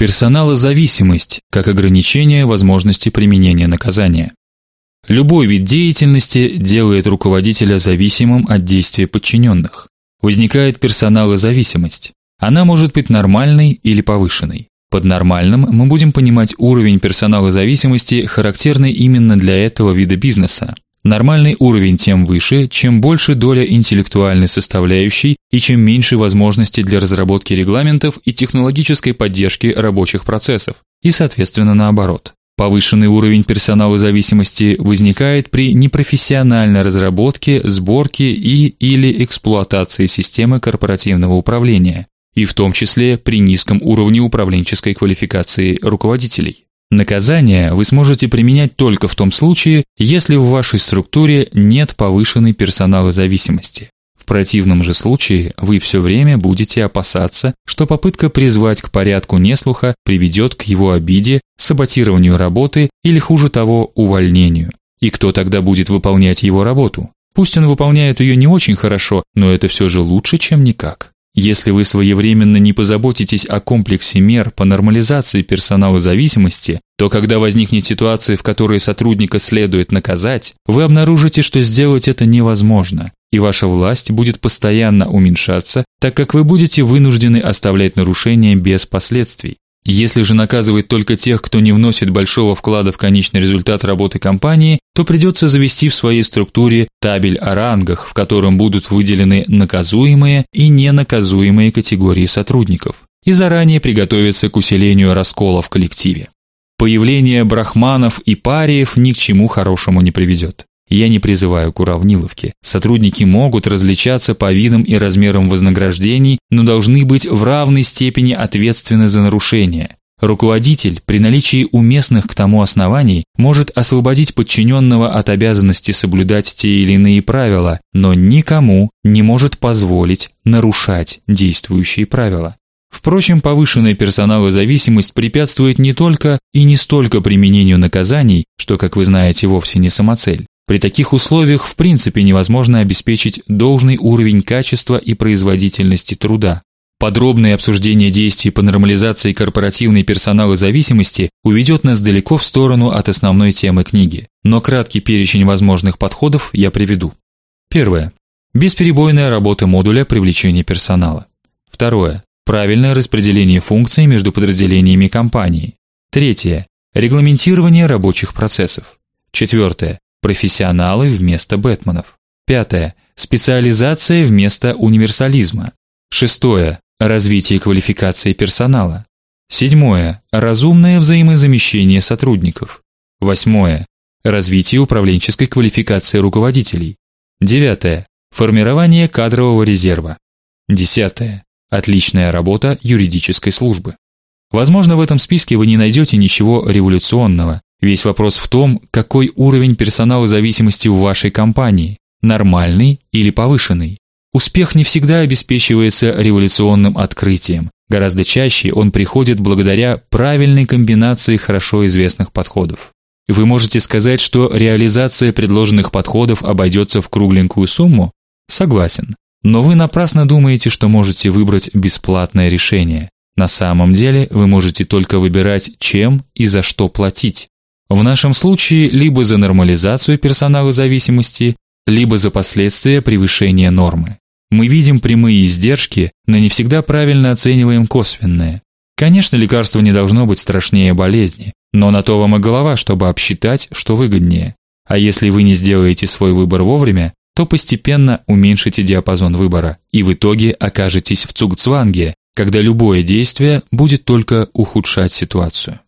Персоналозависимость как ограничение возможности применения наказания. Любой вид деятельности делает руководителя зависимым от действия подчиненных. Возникает персоналозависимость. Она может быть нормальной или повышенной. Под нормальным мы будем понимать уровень персоналозависимости, характерный именно для этого вида бизнеса. Нормальный уровень тем выше, чем больше доля интеллектуальной составляющей и чем меньше возможностей для разработки регламентов и технологической поддержки рабочих процессов, и, соответственно, наоборот. Повышенный уровень персонала зависимости возникает при непрофессиональной разработке, сборке и или эксплуатации системы корпоративного управления, и в том числе при низком уровне управленческой квалификации руководителей. Наказание вы сможете применять только в том случае, если в вашей структуре нет повышенной персоналозависимости. В противном же случае вы все время будете опасаться, что попытка призвать к порядку неслуха приведет к его обиде, саботированию работы или хуже того, увольнению. И кто тогда будет выполнять его работу? Пусть он выполняет ее не очень хорошо, но это все же лучше, чем никак. Если вы своевременно не позаботитесь о комплексе мер по нормализации персонала зависимости, то когда возникнет ситуация, в которой сотрудника следует наказать, вы обнаружите, что сделать это невозможно, и ваша власть будет постоянно уменьшаться, так как вы будете вынуждены оставлять нарушения без последствий. Если же наказывать только тех, кто не вносит большого вклада в конечный результат работы компании, то придется завести в своей структуре табель о рангах, в котором будут выделены наказуемые и ненаказуемые категории сотрудников, и заранее приготовиться к усилению раскола в коллективе. Появление брахманов и париев ни к чему хорошему не приведет. Я не призываю к уравниловке. Сотрудники могут различаться по видам и размерам вознаграждений, но должны быть в равной степени ответственны за нарушения. Руководитель при наличии уместных к тому оснований может освободить подчиненного от обязанности соблюдать те или иные правила, но никому не может позволить нарушать действующие правила. Впрочем, повышенная персоналозависимость препятствует не только и не столько применению наказаний, что, как вы знаете, вовсе не самоцель. При таких условиях в принципе невозможно обеспечить должный уровень качества и производительности труда. Подробное обсуждение действий по нормализации корпоративной персоналозависимости уведет нас далеко в сторону от основной темы книги. Но краткий перечень возможных подходов я приведу. Первое. Бесперебойная работа модуля привлечения персонала. Второе. Правильное распределение функций между подразделениями компании. Третье. Регламентирование рабочих процессов. Четвертое. Профессионалы вместо бэтменов. Пятое. Специализация вместо универсализма. Шестое. Развитие квалификации персонала. Седьмое. Разумное взаимозамещение сотрудников. Восьмое. Развитие управленческой квалификации руководителей. Девятое. Формирование кадрового резерва. Десятое. Отличная работа юридической службы. Возможно, в этом списке вы не найдете ничего революционного, Весь вопрос в том, какой уровень персонала зависимости в вашей компании нормальный или повышенный. Успех не всегда обеспечивается революционным открытием. Гораздо чаще он приходит благодаря правильной комбинации хорошо известных подходов. Вы можете сказать, что реализация предложенных подходов обойдется в кругленькую сумму? Согласен. Но вы напрасно думаете, что можете выбрать бесплатное решение. На самом деле, вы можете только выбирать, чем и за что платить. В нашем случае либо за нормализацию персонала зависимости, либо за последствия превышения нормы. Мы видим прямые издержки, но не всегда правильно оцениваем косвенные. Конечно, лекарство не должно быть страшнее болезни, но на то вам и голова, чтобы обсчитать, что выгоднее. А если вы не сделаете свой выбор вовремя, то постепенно уменьшите диапазон выбора и в итоге окажетесь в цугцванге, когда любое действие будет только ухудшать ситуацию.